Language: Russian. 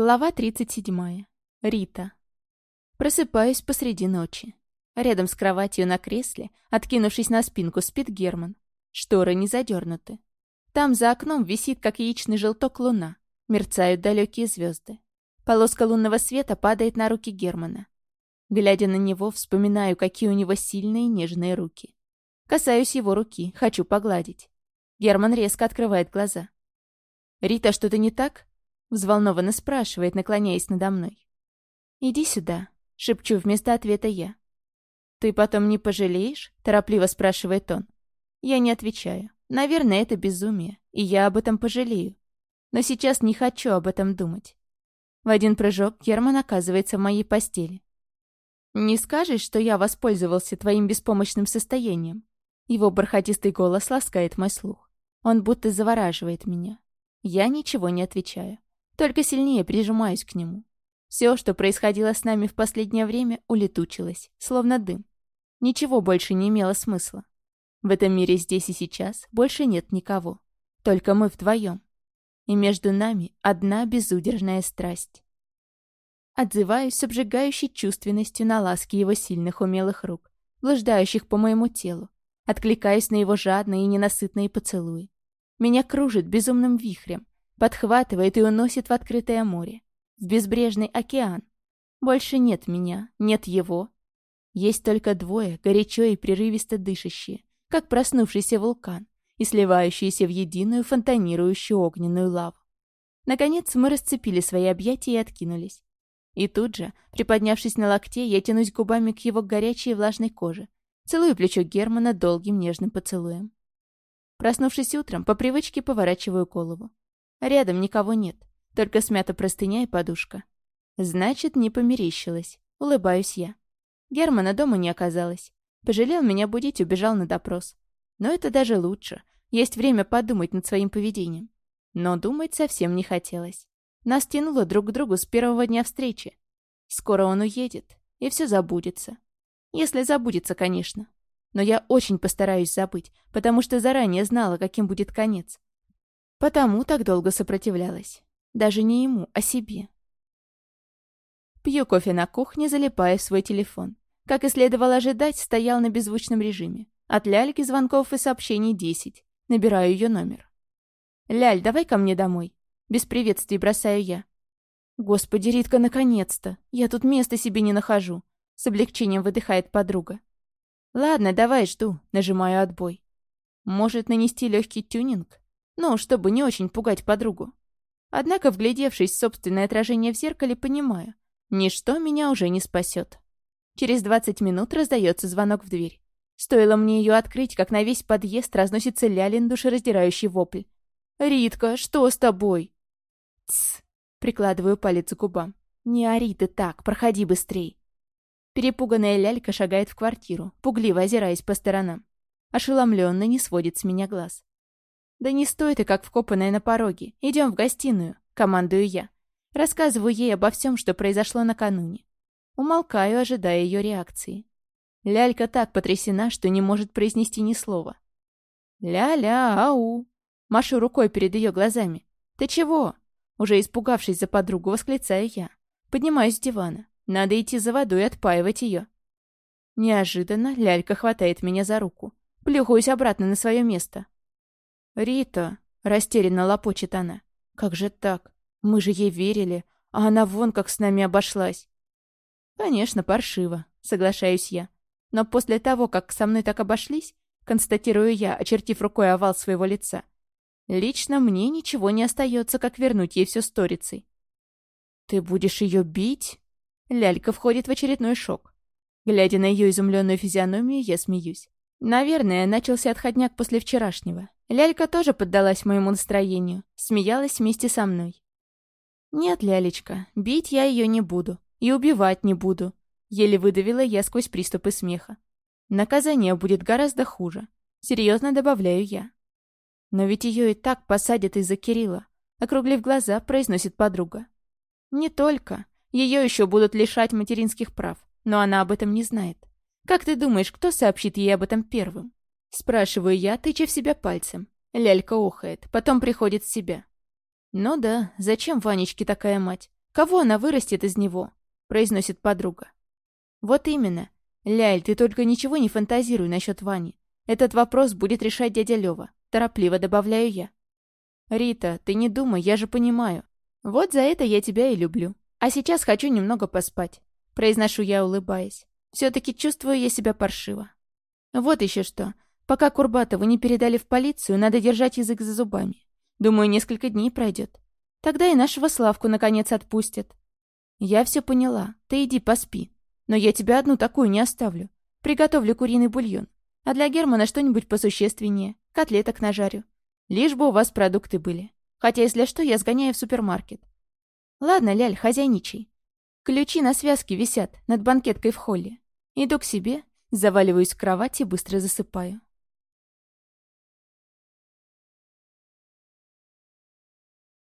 Глава 37. Рита. Просыпаюсь посреди ночи. Рядом с кроватью на кресле, откинувшись на спинку, спит Герман. Шторы не задернуты. Там за окном висит, как яичный желток, луна. Мерцают далекие звезды. Полоска лунного света падает на руки Германа. Глядя на него, вспоминаю, какие у него сильные нежные руки. Касаюсь его руки, хочу погладить. Герман резко открывает глаза. «Рита, что-то не так?» Взволнованно спрашивает, наклоняясь надо мной. «Иди сюда», — шепчу вместо ответа я. «Ты потом не пожалеешь?» — торопливо спрашивает он. Я не отвечаю. Наверное, это безумие, и я об этом пожалею. Но сейчас не хочу об этом думать. В один прыжок Герман оказывается в моей постели. «Не скажешь, что я воспользовался твоим беспомощным состоянием?» Его бархатистый голос ласкает мой слух. Он будто завораживает меня. Я ничего не отвечаю. Только сильнее прижимаюсь к нему. Все, что происходило с нами в последнее время, улетучилось, словно дым. Ничего больше не имело смысла. В этом мире здесь и сейчас больше нет никого. Только мы вдвоем. И между нами одна безудержная страсть. Отзываюсь с обжигающей чувственностью на ласки его сильных умелых рук, блуждающих по моему телу. Откликаюсь на его жадные и ненасытные поцелуи. Меня кружит безумным вихрем, подхватывает и уносит в открытое море, в безбрежный океан. Больше нет меня, нет его. Есть только двое, горячо и прерывисто дышащие, как проснувшийся вулкан и сливающиеся в единую фонтанирующую огненную лаву. Наконец мы расцепили свои объятия и откинулись. И тут же, приподнявшись на локте, я тянусь губами к его горячей и влажной коже, целую плечо Германа долгим нежным поцелуем. Проснувшись утром, по привычке поворачиваю голову. Рядом никого нет, только смята простыня и подушка. Значит, не померещилась. Улыбаюсь я. Германа дома не оказалось. Пожалел меня будить, убежал на допрос. Но это даже лучше. Есть время подумать над своим поведением. Но думать совсем не хотелось. Нас тянуло друг к другу с первого дня встречи. Скоро он уедет, и все забудется. Если забудется, конечно. Но я очень постараюсь забыть, потому что заранее знала, каким будет конец. Потому так долго сопротивлялась. Даже не ему, а себе. Пью кофе на кухне, залипая в свой телефон. Как и следовало ожидать, стоял на беззвучном режиме. От ляльки звонков и сообщений десять. Набираю ее номер. «Ляль, давай ко мне домой». Без приветствий бросаю я. «Господи, Ритка, наконец-то! Я тут места себе не нахожу!» С облегчением выдыхает подруга. «Ладно, давай, жду», нажимаю отбой. «Может, нанести легкий тюнинг?» Ну, чтобы не очень пугать подругу. Однако, вглядевшись в собственное отражение в зеркале, понимаю, ничто меня уже не спасет. Через 20 минут раздается звонок в дверь. Стоило мне ее открыть, как на весь подъезд разносится Лялин душераздирающий вопль. «Ритка, что с тобой?» «Тсс!» — прикладываю палец к губам. «Не ори ты так, проходи быстрей!» Перепуганная лялька шагает в квартиру, пугливо озираясь по сторонам. Ошеломленно не сводит с меня глаз. «Да не стой ты, как вкопанная на пороге. Идем в гостиную», — командую я. Рассказываю ей обо всем, что произошло накануне. Умолкаю, ожидая ее реакции. Лялька так потрясена, что не может произнести ни слова. «Ля-ля, ау!» Машу рукой перед ее глазами. «Ты чего?» Уже испугавшись за подругу, восклицаю я. Поднимаюсь с дивана. Надо идти за водой и отпаивать ее. Неожиданно лялька хватает меня за руку. Плюхаюсь обратно на свое место. «Рита!» — растерянно лопочет она. «Как же так? Мы же ей верили, а она вон как с нами обошлась!» «Конечно, паршиво», — соглашаюсь я. «Но после того, как со мной так обошлись, констатирую я, очертив рукой овал своего лица, лично мне ничего не остается, как вернуть ей все сторицей». «Ты будешь ее бить?» Лялька входит в очередной шок. Глядя на ее изумленную физиономию, я смеюсь. Наверное, начался отходняк после вчерашнего. Лялька тоже поддалась моему настроению, смеялась вместе со мной. «Нет, Лялечка, бить я ее не буду. И убивать не буду», — еле выдавила я сквозь приступы смеха. «Наказание будет гораздо хуже», — серьезно добавляю я. «Но ведь ее и так посадят из-за Кирилла», — округлив глаза, произносит подруга. «Не только. Ее еще будут лишать материнских прав, но она об этом не знает. Как ты думаешь, кто сообщит ей об этом первым?» Спрашиваю я, тыча в себя пальцем. Лялька охает, потом приходит в себя. Ну да, зачем Ванечке такая мать? Кого она вырастет из него?» — произносит подруга. «Вот именно. Ляль, ты только ничего не фантазируй насчет Вани. Этот вопрос будет решать дядя Лёва. Торопливо добавляю я. «Рита, ты не думай, я же понимаю. Вот за это я тебя и люблю. А сейчас хочу немного поспать», — произношу я, улыбаясь. «Все-таки чувствую я себя паршиво». «Вот еще что. Пока Курбатову не передали в полицию, надо держать язык за зубами. Думаю, несколько дней пройдет. Тогда и нашего Славку наконец отпустят». «Я все поняла. Ты иди поспи. Но я тебя одну такую не оставлю. Приготовлю куриный бульон. А для Германа что-нибудь посущественнее. Котлеток нажарю. Лишь бы у вас продукты были. Хотя, если что, я сгоняю в супермаркет. Ладно, Ляль, хозяйничай. Ключи на связке висят над банкеткой в холле. Иду к себе, заваливаюсь в кровать и быстро засыпаю.